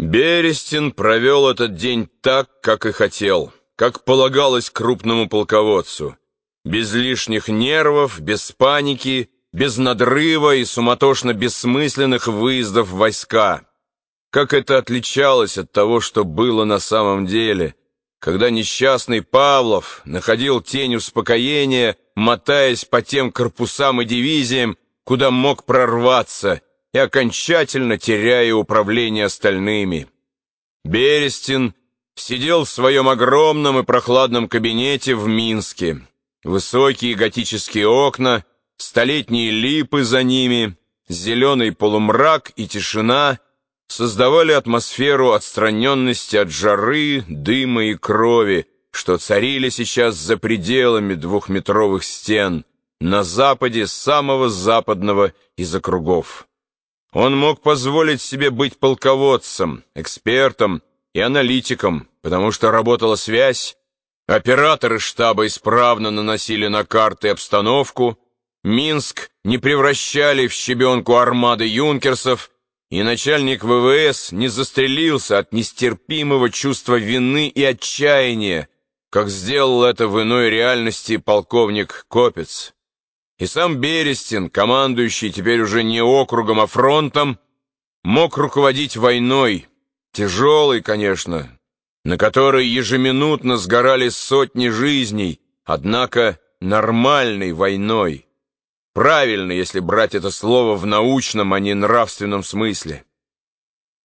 Берестин провел этот день так, как и хотел, как полагалось крупному полководцу. Без лишних нервов, без паники, без надрыва и суматошно-бессмысленных выездов в войска. Как это отличалось от того, что было на самом деле, когда несчастный Павлов находил тень успокоения, мотаясь по тем корпусам и дивизиям, куда мог прорваться, и окончательно теряя управление остальными. Берестин сидел в своем огромном и прохладном кабинете в Минске. Высокие готические окна, столетние липы за ними, зеленый полумрак и тишина создавали атмосферу отстраненности от жары, дыма и крови, что царили сейчас за пределами двухметровых стен, на западе самого западного из округов. Он мог позволить себе быть полководцем, экспертом и аналитиком, потому что работала связь, операторы штаба исправно наносили на карты обстановку, Минск не превращали в щебенку армады юнкерсов, и начальник ВВС не застрелился от нестерпимого чувства вины и отчаяния, как сделал это в иной реальности полковник Копец. И сам Берестин, командующий теперь уже не округом, а фронтом, мог руководить войной, тяжелой, конечно, на которой ежеминутно сгорали сотни жизней, однако нормальной войной. Правильно, если брать это слово в научном, а не нравственном смысле.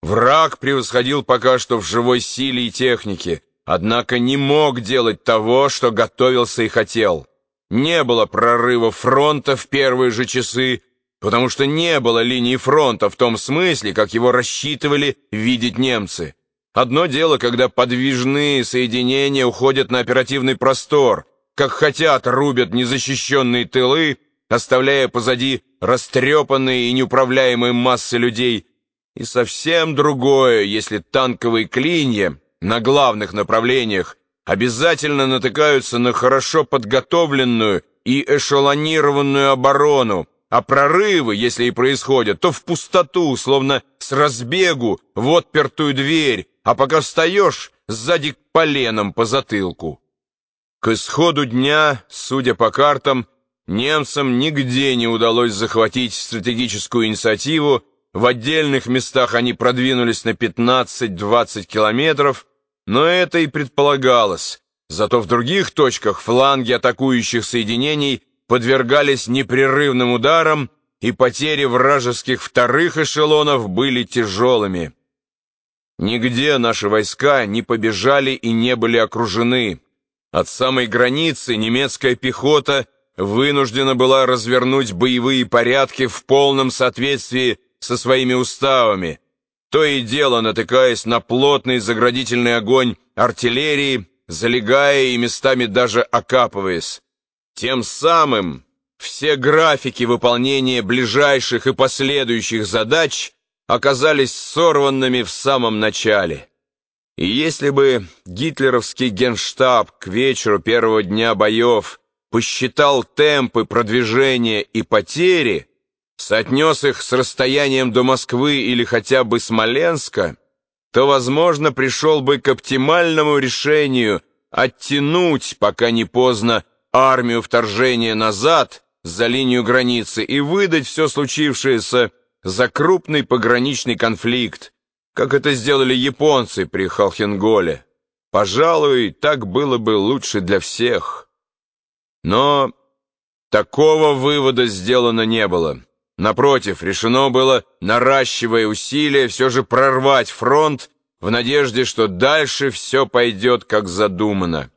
Враг превосходил пока что в живой силе и технике, однако не мог делать того, что готовился и хотел. Не было прорыва фронта в первые же часы, потому что не было линии фронта в том смысле, как его рассчитывали видеть немцы. Одно дело, когда подвижные соединения уходят на оперативный простор, как хотят рубят незащищенные тылы, оставляя позади растрепанные и неуправляемые массы людей, и совсем другое, если танковые клинья на главных направлениях обязательно натыкаются на хорошо подготовленную и эшелонированную оборону, а прорывы, если и происходят, то в пустоту, словно с разбегу в отпертую дверь, а пока встаешь, сзади поленом по затылку. К исходу дня, судя по картам, немцам нигде не удалось захватить стратегическую инициативу, в отдельных местах они продвинулись на 15-20 километров, но это и предполагалось. Зато в других точках фланги атакующих соединений подвергались непрерывным ударам, и потери вражеских вторых эшелонов были тяжелыми. Нигде наши войска не побежали и не были окружены. От самой границы немецкая пехота вынуждена была развернуть боевые порядки в полном соответствии со своими уставами – то и дело натыкаясь на плотный заградительный огонь артиллерии, залегая и местами даже окапываясь. Тем самым все графики выполнения ближайших и последующих задач оказались сорванными в самом начале. И если бы гитлеровский генштаб к вечеру первого дня боев посчитал темпы продвижения и потери, соотнес их с расстоянием до Москвы или хотя бы Смоленска, то, возможно, пришел бы к оптимальному решению оттянуть, пока не поздно, армию вторжения назад за линию границы и выдать все случившееся за крупный пограничный конфликт, как это сделали японцы при Халхенголе. Пожалуй, так было бы лучше для всех. Но такого вывода сделано не было. Напротив, решено было, наращивая усилия, все же прорвать фронт в надежде, что дальше все пойдет как задумано.